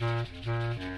Música